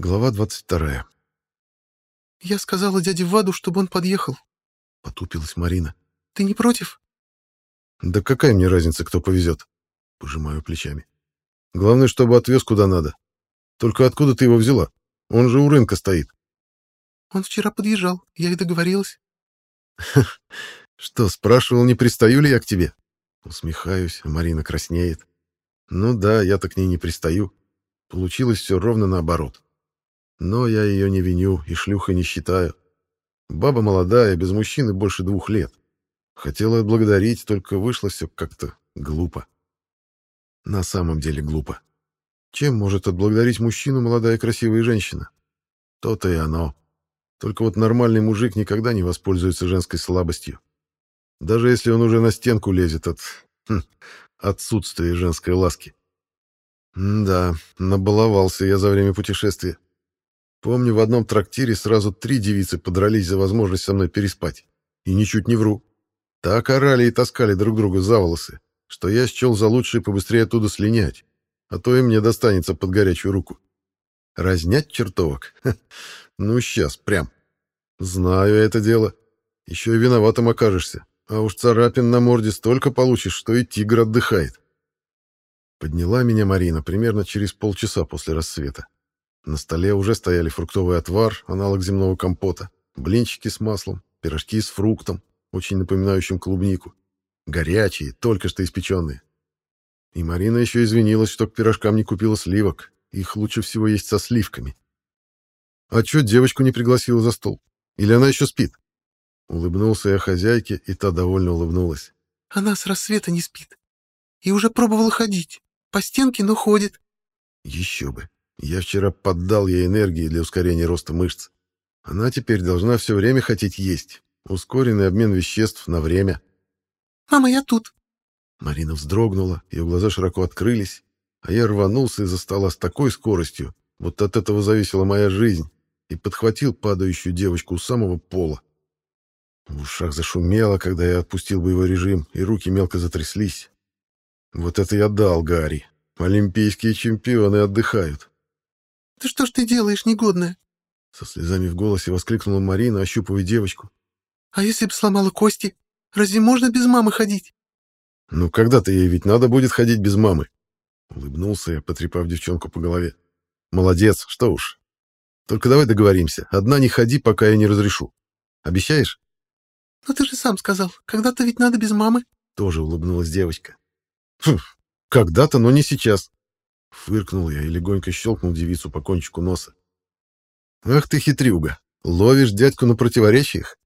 Глава 22. «Я сказала дяде Ваду, чтобы он подъехал», — потупилась Марина. «Ты не против?» «Да какая мне разница, кто повезет?» — пожимаю плечами. «Главное, чтобы отвез куда надо. Только откуда ты его взяла? Он же у рынка стоит». «Он вчера подъезжал, я и договорилась». «Что, спрашивал, не пристаю ли я к тебе?» Усмехаюсь, а Марина краснеет. «Ну да, я-то к ней не пристаю. Получилось все ровно наоборот». Но я ее не виню и шлюхой не считаю. Баба молодая, без мужчины больше двух лет. Хотела отблагодарить, только вышло все как-то глупо. На самом деле глупо. Чем может отблагодарить мужчину молодая красивая женщина? То-то и оно. Только вот нормальный мужик никогда не воспользуется женской слабостью. Даже если он уже на стенку лезет от хм, отсутствия женской ласки. М да, набаловался я за время путешествия. Помню, в одном трактире сразу три девицы подрались за возможность со мной переспать. И ничуть не вру. Так орали и таскали друг друга за волосы, что я счел за лучшее побыстрее оттуда слинять, а то и мне достанется под горячую руку. Разнять чертовок? Ха, ну, сейчас, прям. Знаю это дело. Еще и виноватым окажешься. А уж царапин на морде столько получишь, что и тигр отдыхает. Подняла меня Марина примерно через полчаса после рассвета. На столе уже стояли фруктовый отвар, аналог земного компота, блинчики с маслом, пирожки с фруктом, очень напоминающим клубнику. Горячие, только что испеченные. И Марина еще извинилась, что к пирожкам не купила сливок. Их лучше всего есть со сливками. А что девочку не пригласила за стол? Или она еще спит? Улыбнулся я хозяйке, и та довольно улыбнулась. Она с рассвета не спит. И уже пробовала ходить. По стенке, но ходит. Еще бы. Я вчера поддал ей энергии для ускорения роста мышц. Она теперь должна все время хотеть есть. Ускоренный обмен веществ на время. «Мама, я тут». Марина вздрогнула, ее глаза широко открылись, а я рванулся из-за стола с такой скоростью, вот от этого зависела моя жизнь, и подхватил падающую девочку у самого пола. В ушах зашумело, когда я отпустил боевой режим, и руки мелко затряслись. Вот это я дал, Гарри. Олимпийские чемпионы отдыхают. «Да что ж ты делаешь, негодная?» Со слезами в голосе воскликнула Марина, ощупывая девочку. «А если бы сломала кости? Разве можно без мамы ходить?» «Ну, когда-то ей ведь надо будет ходить без мамы». Улыбнулся я, потрепав девчонку по голове. «Молодец, что уж. Только давай договоримся. Одна не ходи, пока я не разрешу. Обещаешь?» «Ну ты же сам сказал, когда-то ведь надо без мамы». Тоже улыбнулась девочка. «Хм, когда-то, но не сейчас. Фыркнул я и легонько щелкнул девицу по кончику носа. «Ах ты хитрюга! Ловишь дядьку на противоречиях?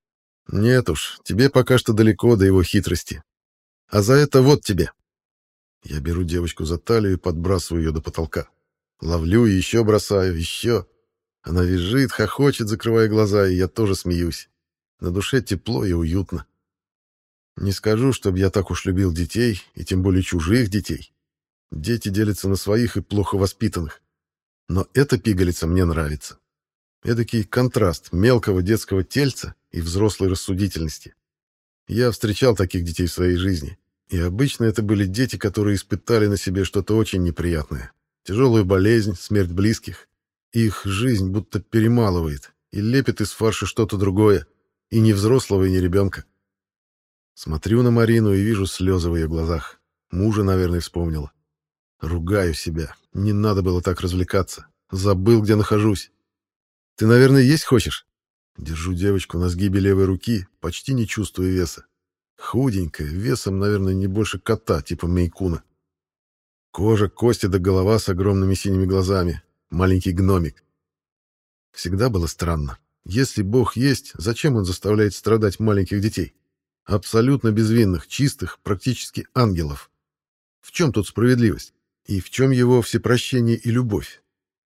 Нет уж, тебе пока что далеко до его хитрости. А за это вот тебе!» Я беру девочку за талию и подбрасываю ее до потолка. Ловлю и еще бросаю, еще. Она визжит, хохочет, закрывая глаза, и я тоже смеюсь. На душе тепло и уютно. Не скажу, чтобы я так уж любил детей, и тем более чужих детей. Дети делятся на своих и плохо воспитанных. Но эта пигалица мне нравится. Эдакий контраст мелкого детского тельца и взрослой рассудительности. Я встречал таких детей в своей жизни. И обычно это были дети, которые испытали на себе что-то очень неприятное. Тяжелую болезнь, смерть близких. Их жизнь будто перемалывает и лепит из фарша что-то другое. И не взрослого, и не ребенка. Смотрю на Марину и вижу слезы в ее глазах. Мужа, наверное, вспомнила. Ругаю себя. Не надо было так развлекаться. Забыл, где нахожусь. Ты, наверное, есть хочешь? Держу девочку на сгибе левой руки, почти не чувствуя веса. Худенькая, весом, наверное, не больше кота, типа мейкуна. Кожа, кости до голова с огромными синими глазами. Маленький гномик. Всегда было странно. Если Бог есть, зачем он заставляет страдать маленьких детей? Абсолютно безвинных, чистых, практически ангелов. В чем тут справедливость? И в чем его всепрощение и любовь?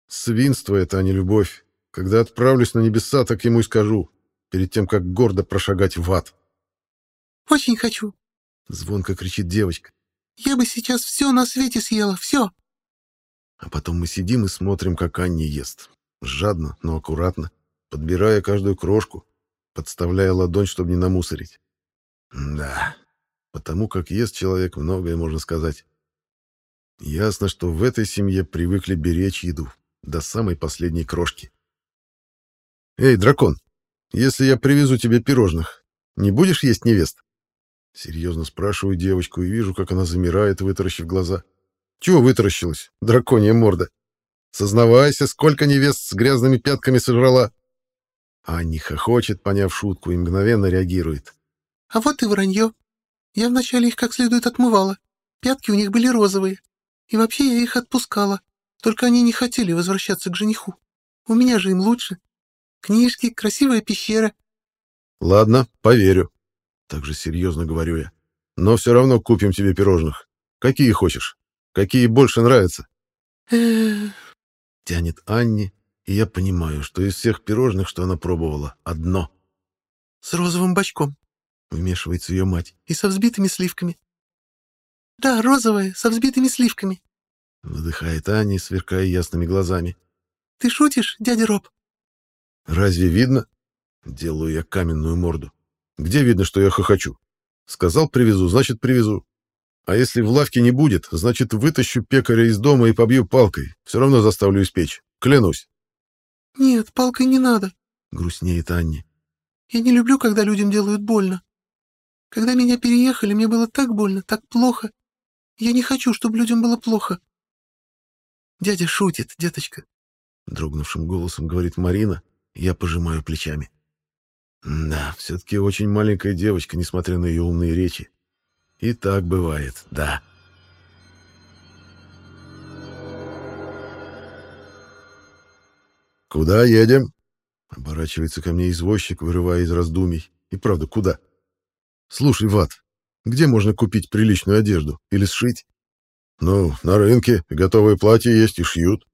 Свинство это, а не любовь. Когда отправлюсь на небеса, так ему и скажу, перед тем, как гордо прошагать в ад. «Очень хочу», — звонко кричит девочка. «Я бы сейчас все на свете съела, все». А потом мы сидим и смотрим, как Анни ест. Жадно, но аккуратно, подбирая каждую крошку, подставляя ладонь, чтобы не намусорить. Да, потому как ест человек, многое можно сказать. Ясно, что в этой семье привыкли беречь еду, до самой последней крошки. «Эй, дракон, если я привезу тебе пирожных, не будешь есть невест?» Серьезно спрашиваю девочку и вижу, как она замирает, вытаращив глаза. «Чего вытаращилась, драконья морда? Сознавайся, сколько невест с грязными пятками сожрала!» Анни хохочет, поняв шутку, и мгновенно реагирует. «А вот и вранье. Я вначале их как следует отмывала. Пятки у них были розовые. И вообще я их отпускала. Только они не хотели возвращаться к жениху. У меня же им лучше. Книжки, красивая пещера. Ладно, поверю. Так же серьезно говорю я. Но все равно купим тебе пирожных. Какие хочешь? Какие больше нравятся? Тянет Анни, и я понимаю, что из всех пирожных, что она пробовала, одно. С розовым бочком. Вмешивается ее мать. И со взбитыми сливками. Да, розовое, со взбитыми сливками. Вздыхает Аня, сверкая ясными глазами. Ты шутишь, дядя Роб? Разве видно? Делаю я каменную морду. Где видно, что я хохочу? Сказал, привезу, значит, привезу. А если в лавке не будет, значит, вытащу пекаря из дома и побью палкой. Все равно заставлю испечь. Клянусь. Нет, палкой не надо. Грустнеет Анни. Я не люблю, когда людям делают больно. Когда меня переехали, мне было так больно, так плохо. Я не хочу, чтобы людям было плохо. Дядя шутит, деточка. Дрогнувшим голосом говорит Марина, я пожимаю плечами. Да, все-таки очень маленькая девочка, несмотря на ее умные речи. И так бывает, да. «Куда едем?» Оборачивается ко мне извозчик, вырывая из раздумий. И правда, куда? «Слушай, Ват, где можно купить приличную одежду? Или сшить?» «Ну, на рынке. Готовые платья есть и шьют.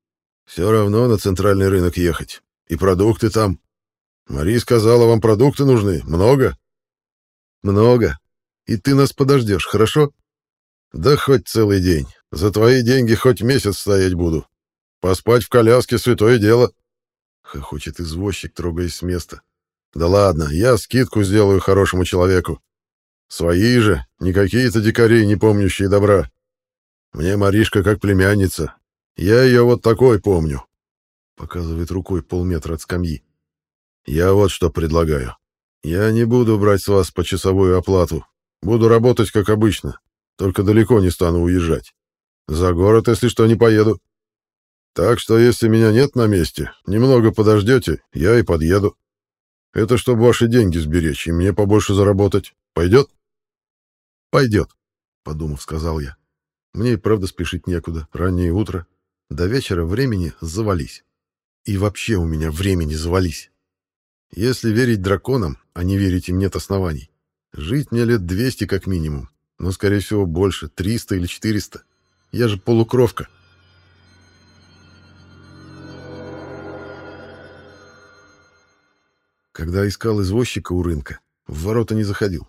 Все равно на центральный рынок ехать. И продукты там. Мари сказала, вам продукты нужны. Много? Много. И ты нас подождешь, хорошо? Да хоть целый день. За твои деньги хоть месяц стоять буду. Поспать в коляске — святое дело. Хохочет извозчик, трогаясь с места. Да ладно, я скидку сделаю хорошему человеку. Свои же, не какие-то дикари, не помнящие добра. Мне Маришка как племянница. Я ее вот такой помню. Показывает рукой полметра от скамьи. Я вот что предлагаю. Я не буду брать с вас почасовую оплату. Буду работать как обычно, только далеко не стану уезжать. За город, если что, не поеду. Так что, если меня нет на месте, немного подождете, я и подъеду. Это чтобы ваши деньги сберечь и мне побольше заработать. Пойдет? Пойдет, подумав, сказал я. Мне и правда спешить некуда. Раннее утро. До вечера времени завались. И вообще у меня времени завались. Если верить драконам, а не верить им нет оснований, жить мне лет 200 как минимум, но, скорее всего, больше, 300 или 400. Я же полукровка. Когда искал извозчика у рынка, в ворота не заходил.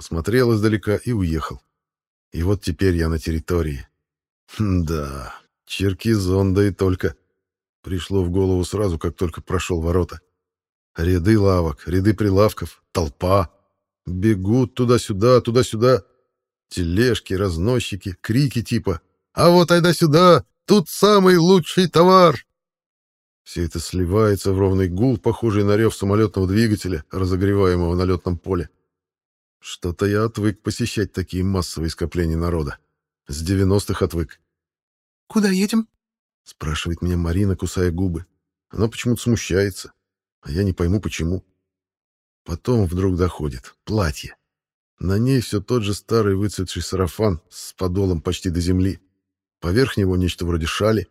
Посмотрел издалека и уехал. И вот теперь я на территории. Хм, да, черкизон, да и только. Пришло в голову сразу, как только прошел ворота. Ряды лавок, ряды прилавков, толпа. Бегут туда-сюда, туда-сюда. Тележки, разносчики, крики типа «А вот айда сюда! Тут самый лучший товар!» Все это сливается в ровный гул, похожий на рев самолетного двигателя, разогреваемого на летном поле. Что-то я отвык посещать такие массовые скопления народа. С девяностых отвык. «Куда едем?» — спрашивает меня Марина, кусая губы. Она почему-то смущается, а я не пойму, почему. Потом вдруг доходит. Платье. На ней все тот же старый выцветший сарафан с подолом почти до земли. Поверх него нечто вроде шали.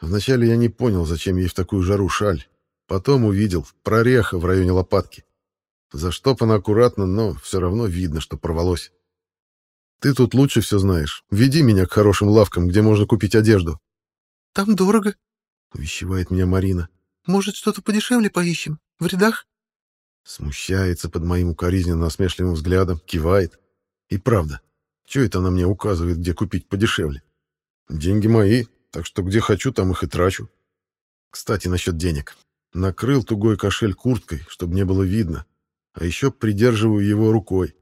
Вначале я не понял, зачем ей в такую жару шаль. Потом увидел прореха в районе лопатки. Заштопано аккуратно, но все равно видно, что порвалось. Ты тут лучше все знаешь. Веди меня к хорошим лавкам, где можно купить одежду. — Там дорого, — увещевает меня Марина. — Может, что-то подешевле поищем? В рядах? Смущается под моим укоризненно-насмешливым взглядом, кивает. И правда, что это она мне указывает, где купить подешевле? Деньги мои, так что где хочу, там их и трачу. Кстати, насчет денег. Накрыл тугой кошель курткой, чтобы не было видно, а еще придерживаю его рукой.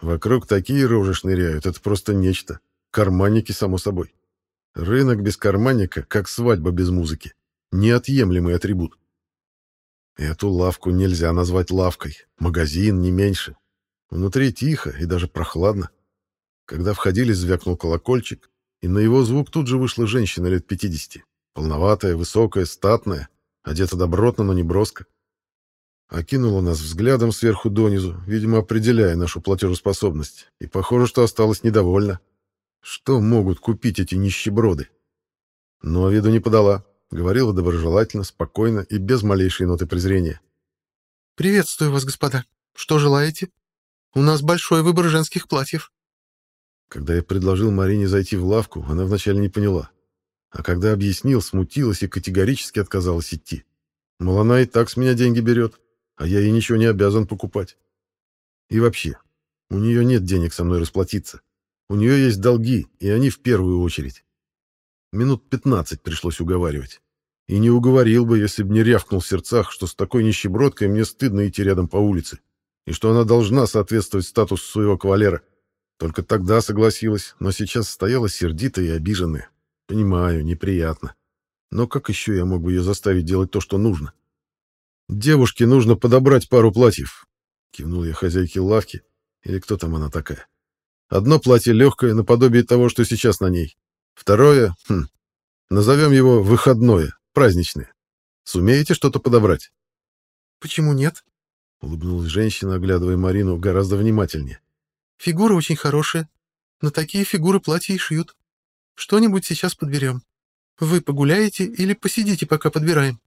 Вокруг такие рожи шныряют, это просто нечто. Карманники, само собой. Рынок без карманника, как свадьба без музыки. Неотъемлемый атрибут. Эту лавку нельзя назвать лавкой. Магазин не меньше. Внутри тихо и даже прохладно. Когда входили, звякнул колокольчик, и на его звук тут же вышла женщина лет 50. Полноватая, высокая, статная, одета добротно, но не броско. Окинула нас взглядом сверху донизу, видимо, определяя нашу платежеспособность, и похоже, что осталась недовольна. Что могут купить эти нищеброды? Но виду не подала, говорила доброжелательно, спокойно и без малейшей ноты презрения. «Приветствую вас, господа. Что желаете? У нас большой выбор женских платьев». Когда я предложил Марине зайти в лавку, она вначале не поняла. А когда объяснил, смутилась и категорически отказалась идти. Мол, она и так с меня деньги берет, а я ей ничего не обязан покупать. И вообще, у нее нет денег со мной расплатиться. У нее есть долги, и они в первую очередь. Минут пятнадцать пришлось уговаривать. И не уговорил бы, если бы не рявкнул в сердцах, что с такой нищебродкой мне стыдно идти рядом по улице, и что она должна соответствовать статусу своего кавалера. Только тогда согласилась, но сейчас стояла сердитая и обиженная. Понимаю, неприятно. Но как еще я мог бы ее заставить делать то, что нужно? Девушке нужно подобрать пару платьев. Кивнул я хозяйке лавки. Или кто там она такая? Одно платье легкое, наподобие того, что сейчас на ней. Второе, хм, назовем его выходное, праздничное. Сумеете что-то подобрать? Почему нет? Улыбнулась женщина, оглядывая Марину гораздо внимательнее. Фигура очень хорошая. На такие фигуры платья и шьют. Что-нибудь сейчас подберем. Вы погуляете или посидите, пока подбираем?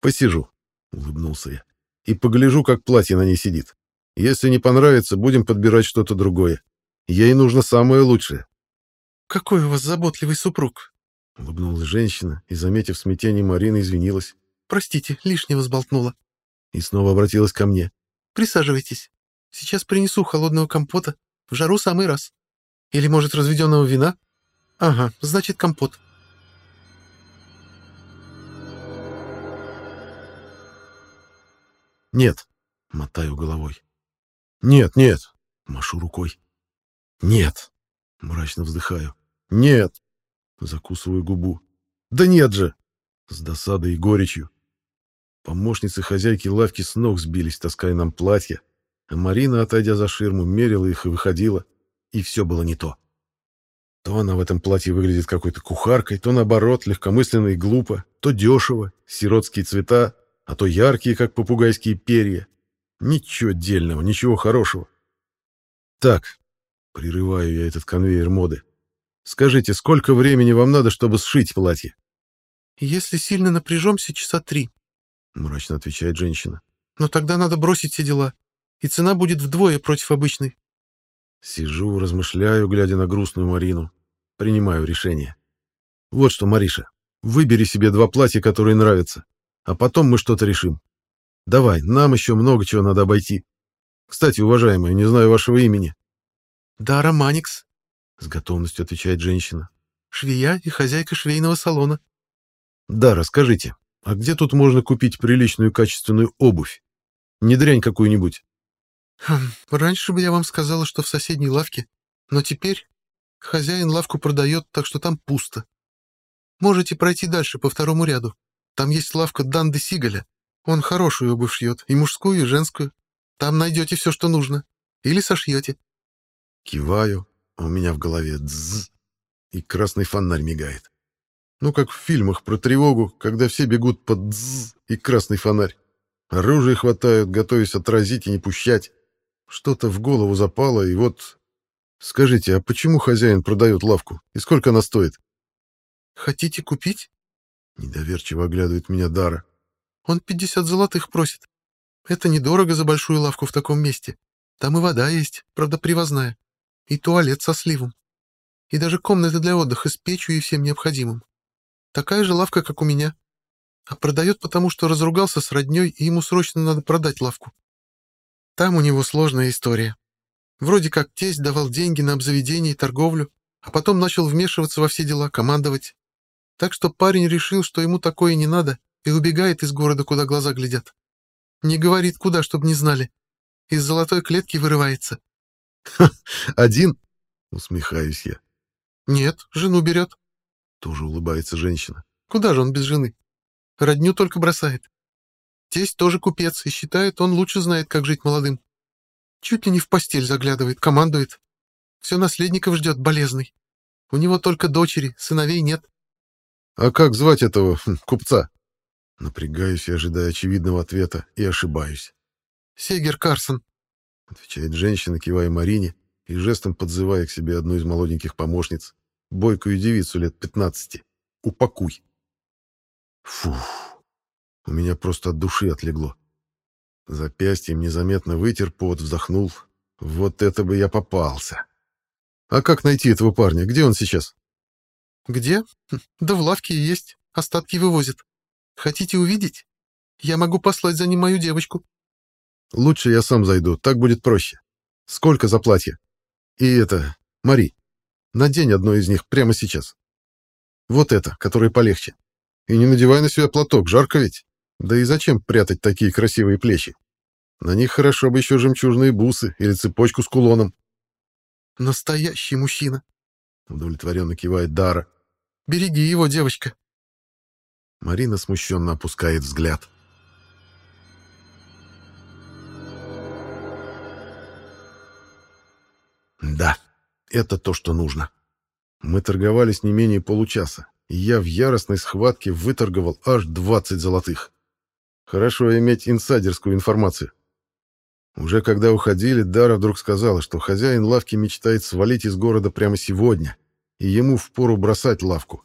Посижу, улыбнулся я. И погляжу, как платье на ней сидит. Если не понравится, будем подбирать что-то другое. Ей нужно самое лучшее. Какой у вас заботливый супруг, улыбнулась женщина и, заметив смятение Марины, извинилась. Простите, лишнего сболтнула. И снова обратилась ко мне. Присаживайтесь. Сейчас принесу холодного компота. В жару самый раз. Или, может, разведенного вина? Ага, значит, компот. Нет, мотаю головой. Нет, нет, машу рукой. «Нет!» — мрачно вздыхаю. «Нет!» — закусываю губу. «Да нет же!» — с досадой и горечью. Помощницы хозяйки лавки с ног сбились, таская нам платья, а Марина, отойдя за ширму, мерила их и выходила, и все было не то. То она в этом платье выглядит какой-то кухаркой, то наоборот, легкомысленно и глупо, то дешево, сиротские цвета, а то яркие, как попугайские перья. Ничего дельного, ничего хорошего. Так, Прерываю я этот конвейер моды. Скажите, сколько времени вам надо, чтобы сшить платье? Если сильно напряжемся, часа три. Мрачно отвечает женщина. Но тогда надо бросить все дела. И цена будет вдвое против обычной. Сижу, размышляю, глядя на грустную Марину. Принимаю решение. Вот что, Мариша, выбери себе два платья, которые нравятся. А потом мы что-то решим. Давай, нам еще много чего надо обойти. Кстати, уважаемая, не знаю вашего имени. «Дара Маникс», — с готовностью отвечает женщина. «Швея и хозяйка швейного салона». «Дара, скажите, а где тут можно купить приличную качественную обувь? Не дрянь какую-нибудь». Хм, «Раньше бы я вам сказала, что в соседней лавке, но теперь хозяин лавку продает, так что там пусто. Можете пройти дальше по второму ряду. Там есть лавка Данды Сигаля. Он хорошую обувь шьет, и мужскую, и женскую. Там найдете все, что нужно. Или сошьете. Киваю, а у меня в голове дзз, и красный фонарь мигает. Ну, как в фильмах про тревогу, когда все бегут под дзз и красный фонарь. Оружие хватают, готовясь отразить и не пущать. Что-то в голову запало, и вот... Скажите, а почему хозяин продает лавку? И сколько она стоит? Хотите купить? Недоверчиво оглядывает меня Дара. Он 50 золотых просит. Это недорого за большую лавку в таком месте. Там и вода есть, правда, привозная и туалет со сливом, и даже комната для отдыха с печью и всем необходимым. Такая же лавка, как у меня. А продает потому, что разругался с родней, и ему срочно надо продать лавку. Там у него сложная история. Вроде как тесть давал деньги на обзаведение и торговлю, а потом начал вмешиваться во все дела, командовать. Так что парень решил, что ему такое не надо, и убегает из города, куда глаза глядят. Не говорит куда, чтобы не знали. Из золотой клетки вырывается. «Один?» — усмехаюсь я. «Нет, жену берет. Тоже улыбается женщина. Куда же он без жены? Родню только бросает. Тесть тоже купец и считает, он лучше знает, как жить молодым. Чуть ли не в постель заглядывает, командует. Все наследников ждет болезный. У него только дочери, сыновей нет. — А как звать этого хм, купца? Напрягаюсь и ожидаю очевидного ответа, и ошибаюсь. — Сегер Карсон, — отвечает женщина, кивая Марине и жестом подзывая к себе одну из молоденьких помощниц, бойкую девицу лет пятнадцати. «Упакуй!» Фух, у меня просто от души отлегло. Запястьем незаметно вытер пот, вздохнул. Вот это бы я попался. А как найти этого парня? Где он сейчас? Где? Да в лавке есть. Остатки вывозят. Хотите увидеть? Я могу послать за ним мою девочку. Лучше я сам зайду, так будет проще. Сколько за платье? И это, Мари, надень одно из них прямо сейчас. Вот это, которое полегче. И не надевай на себя платок, жарко ведь. Да и зачем прятать такие красивые плечи? На них хорошо бы еще жемчужные бусы или цепочку с кулоном. Настоящий мужчина, удовлетворенно кивает Дара. Береги его, девочка. Марина смущенно опускает взгляд. Да, это то, что нужно. Мы торговались не менее получаса, и я в яростной схватке выторговал аж 20 золотых. Хорошо иметь инсайдерскую информацию. Уже когда уходили, Дара вдруг сказала, что хозяин лавки мечтает свалить из города прямо сегодня, и ему впору бросать лавку,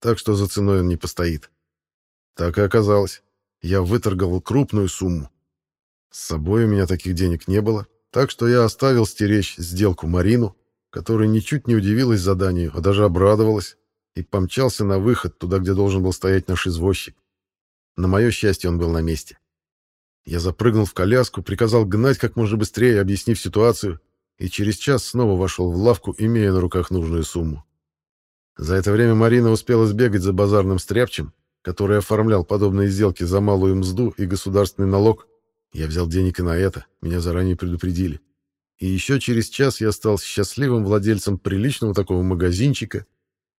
так что за ценой он не постоит. Так и оказалось. Я выторговал крупную сумму. С собой у меня таких денег не было, так что я оставил стеречь сделку Марину, которая ничуть не удивилась заданию, а даже обрадовалась, и помчался на выход туда, где должен был стоять наш извозчик. На мое счастье, он был на месте. Я запрыгнул в коляску, приказал гнать как можно быстрее, объяснив ситуацию, и через час снова вошел в лавку, имея на руках нужную сумму. За это время Марина успела сбегать за базарным стряпчем, который оформлял подобные сделки за малую мзду и государственный налог, я взял денег и на это, меня заранее предупредили. И еще через час я стал счастливым владельцем приличного такого магазинчика,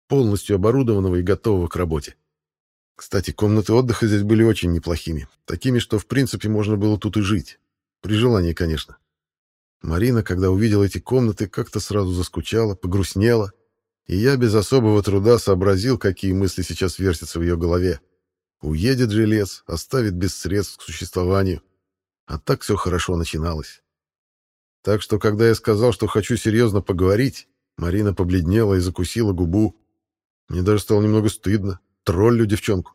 полностью оборудованного и готового к работе. Кстати, комнаты отдыха здесь были очень неплохими, такими, что в принципе можно было тут и жить. При желании, конечно. Марина, когда увидела эти комнаты, как-то сразу заскучала, погрустнела, и я без особого труда сообразил, какие мысли сейчас вертятся в ее голове. Уедет жилец, оставит без средств к существованию. А так все хорошо начиналось. Так что, когда я сказал, что хочу серьезно поговорить, Марина побледнела и закусила губу. Мне даже стало немного стыдно. Троллю девчонку.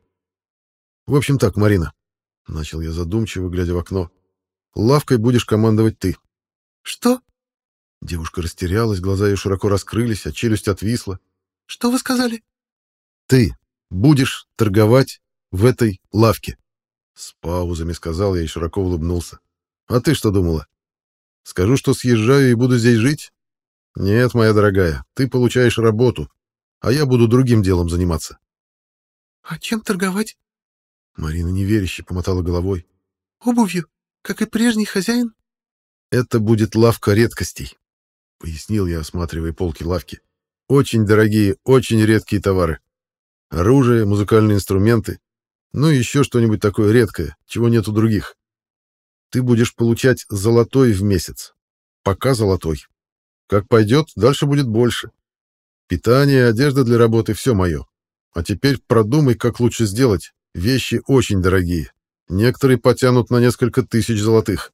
В общем так, Марина, — начал я задумчиво, глядя в окно, — лавкой будешь командовать ты. Что? Девушка растерялась, глаза ее широко раскрылись, а челюсть отвисла. Что вы сказали? Ты будешь торговать в этой лавке. С паузами сказал я и широко улыбнулся. А ты что думала? Скажу, что съезжаю и буду здесь жить? Нет, моя дорогая, ты получаешь работу, а я буду другим делом заниматься. А чем торговать? Марина неверяще помотала головой. Обувью, как и прежний хозяин? Это будет лавка редкостей, пояснил я, осматривая полки лавки. Очень дорогие, очень редкие товары. Оружие, музыкальные инструменты, ну и еще что-нибудь такое редкое, чего нет у других. Ты будешь получать золотой в месяц. Пока золотой. Как пойдет, дальше будет больше. Питание, одежда для работы — все мое. А теперь продумай, как лучше сделать. Вещи очень дорогие. Некоторые потянут на несколько тысяч золотых.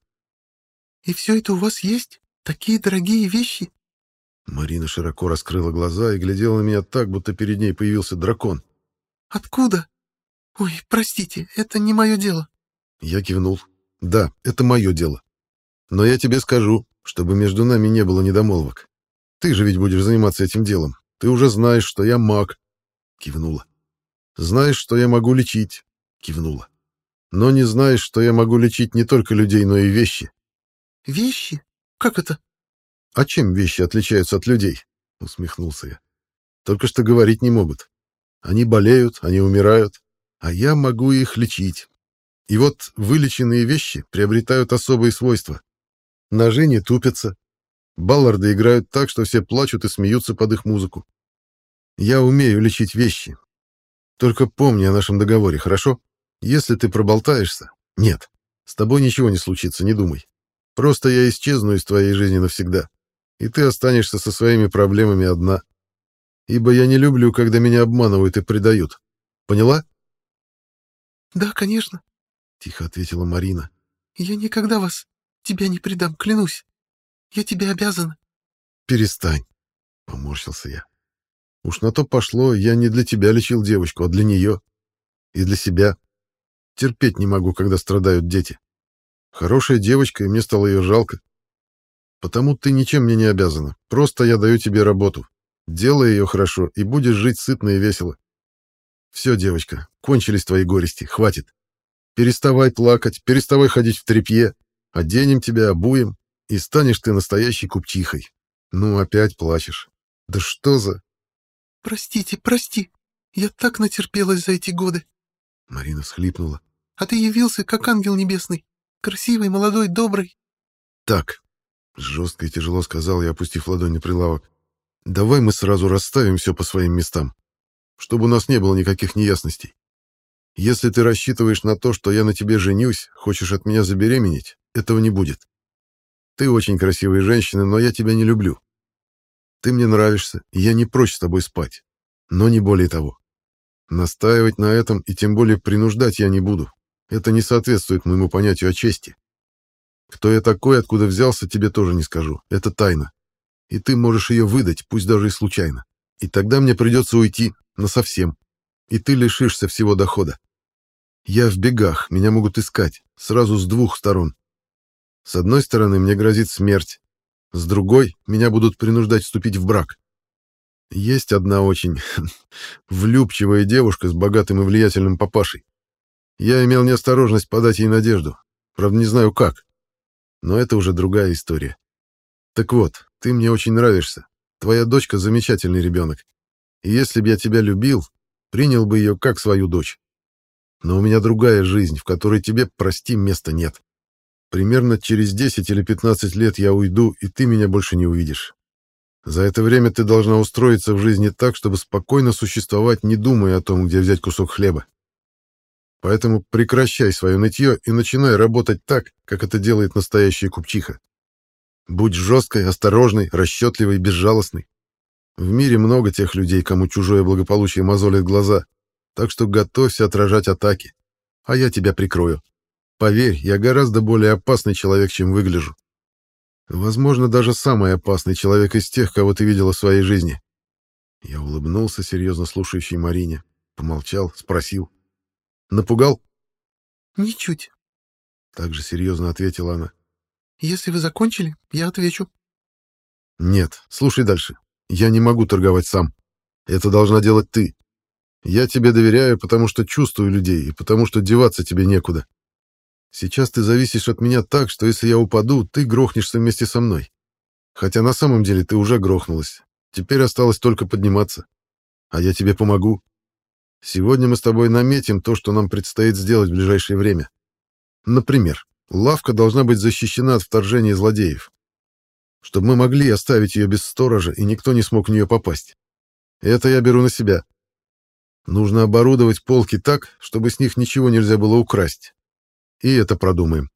— И все это у вас есть? Такие дорогие вещи? Марина широко раскрыла глаза и глядела на меня так, будто перед ней появился дракон. — Откуда? «Ой, простите, это не мое дело». Я кивнул. «Да, это мое дело. Но я тебе скажу, чтобы между нами не было недомолвок. Ты же ведь будешь заниматься этим делом. Ты уже знаешь, что я маг». Кивнула. «Знаешь, что я могу лечить». Кивнула. «Но не знаешь, что я могу лечить не только людей, но и вещи». «Вещи? Как это?» «А чем вещи отличаются от людей?» Усмехнулся я. «Только что говорить не могут. Они болеют, они умирают, а я могу их лечить. И вот вылеченные вещи приобретают особые свойства. Ножи не тупятся. Балларды играют так, что все плачут и смеются под их музыку. Я умею лечить вещи. Только помни о нашем договоре, хорошо? Если ты проболтаешься... Нет, с тобой ничего не случится, не думай. Просто я исчезну из твоей жизни навсегда, и ты останешься со своими проблемами одна. Ибо я не люблю, когда меня обманывают и предают. Поняла? Да, конечно, тихо ответила Марина. Я никогда вас, тебя не предам, клянусь. Я тебе обязана. Перестань, поморщился я. Уж на то пошло, я не для тебя лечил девочку, а для нее. И для себя. Терпеть не могу, когда страдают дети. Хорошая девочка, и мне стало ее жалко. Потому ты ничем мне не обязана. Просто я даю тебе работу. Делай ее хорошо, и будешь жить сытно и весело. Все, девочка, кончились твои горести, хватит. Переставай плакать, переставай ходить в тряпье. Оденем тебя, обуем, и станешь ты настоящей купчихой. Ну, опять плачешь. Да что за... Простите, прости. Я так натерпелась за эти годы. Марина всхлипнула. А ты явился, как ангел небесный. Красивый, молодой, добрый. Так, жестко и тяжело сказал я, опустив ладонь на прилавок. Давай мы сразу расставим все по своим местам, чтобы у нас не было никаких неясностей. Если ты рассчитываешь на то, что я на тебе женюсь, хочешь от меня забеременеть, этого не будет. Ты очень красивая женщина, но я тебя не люблю. Ты мне нравишься, и я не прочь с тобой спать. Но не более того. Настаивать на этом и тем более принуждать я не буду. Это не соответствует моему понятию о чести. Кто я такой, откуда взялся, тебе тоже не скажу. Это тайна. И ты можешь ее выдать, пусть даже и случайно. И тогда мне придется уйти насовсем. И ты лишишься всего дохода. Я в бегах, меня могут искать. Сразу с двух сторон. С одной стороны, мне грозит смерть. С другой, меня будут принуждать вступить в брак. Есть одна очень влюбчивая девушка с богатым и влиятельным папашей. Я имел неосторожность подать ей надежду. Правда, не знаю как. Но это уже другая история. Так вот, ты мне очень нравишься. Твоя дочка замечательный ребенок. И если бы я тебя любил, принял бы ее как свою дочь. Но у меня другая жизнь, в которой тебе, прости, места нет. Примерно через 10 или 15 лет я уйду, и ты меня больше не увидишь. За это время ты должна устроиться в жизни так, чтобы спокойно существовать, не думая о том, где взять кусок хлеба. Поэтому прекращай свое нытье и начинай работать так, как это делает настоящая купчиха. Будь жесткой, осторожной, расчетливой, безжалостной. В мире много тех людей, кому чужое благополучие мозолит глаза, так что готовься отражать атаки. А я тебя прикрою. Поверь, я гораздо более опасный человек, чем выгляжу. Возможно, даже самый опасный человек из тех, кого ты видела в своей жизни. Я улыбнулся серьезно слушающей Марине, помолчал, спросил. Напугал? Ничуть. Так же серьезно ответила она. Если вы закончили, я отвечу. Нет, слушай дальше. Я не могу торговать сам. Это должна делать ты. Я тебе доверяю, потому что чувствую людей и потому что деваться тебе некуда. Сейчас ты зависишь от меня так, что если я упаду, ты грохнешься вместе со мной. Хотя на самом деле ты уже грохнулась. Теперь осталось только подниматься. А я тебе помогу. Сегодня мы с тобой наметим то, что нам предстоит сделать в ближайшее время. Например, лавка должна быть защищена от вторжения злодеев. Чтобы мы могли оставить ее без сторожа, и никто не смог в нее попасть. Это я беру на себя. Нужно оборудовать полки так, чтобы с них ничего нельзя было украсть. И это продумаем.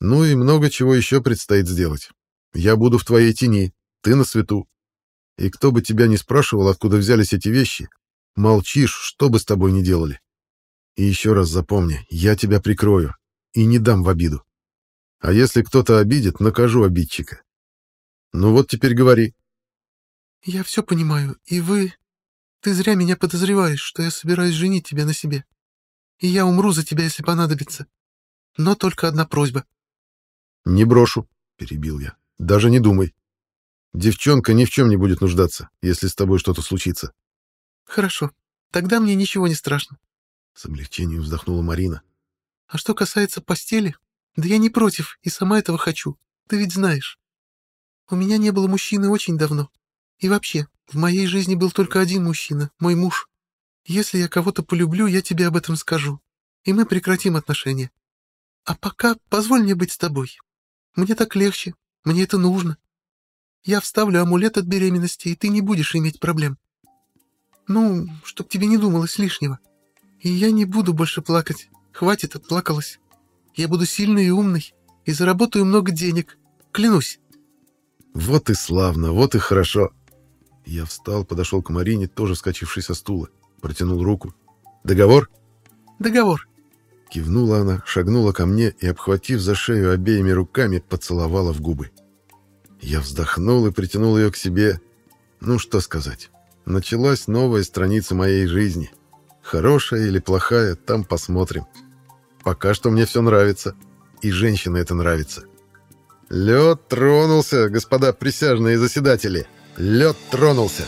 Ну и много чего еще предстоит сделать. Я буду в твоей тени, ты на свету. И кто бы тебя ни спрашивал, откуда взялись эти вещи, молчишь, что бы с тобой ни делали. И еще раз запомни, я тебя прикрою и не дам в обиду. А если кто-то обидит, накажу обидчика. Ну вот теперь говори. Я все понимаю, и вы... Ты зря меня подозреваешь, что я собираюсь женить тебя на себе. И я умру за тебя, если понадобится. Но только одна просьба. «Не брошу», — перебил я. «Даже не думай. Девчонка ни в чем не будет нуждаться, если с тобой что-то случится». «Хорошо. Тогда мне ничего не страшно». С облегчением вздохнула Марина. «А что касается постели, да я не против и сама этого хочу. Ты ведь знаешь. У меня не было мужчины очень давно. И вообще, в моей жизни был только один мужчина, мой муж. Если я кого-то полюблю, я тебе об этом скажу. И мы прекратим отношения. А пока позволь мне быть с тобой. Мне так легче, мне это нужно. Я вставлю амулет от беременности, и ты не будешь иметь проблем. Ну, чтоб тебе не думалось лишнего. И я не буду больше плакать. Хватит, отплакалась. Я буду сильной и умной, и заработаю много денег. Клянусь. Вот и славно, вот и хорошо. Я встал, подошел к Марине, тоже вскочившей со стула. Протянул руку. «Договор?» «Договор». Кивнула она, шагнула ко мне и, обхватив за шею обеими руками, поцеловала в губы. Я вздохнул и притянул ее к себе. Ну, что сказать. Началась новая страница моей жизни. Хорошая или плохая, там посмотрим. Пока что мне все нравится. И женщина это нравится. Лед тронулся, господа присяжные заседатели. Лед тронулся.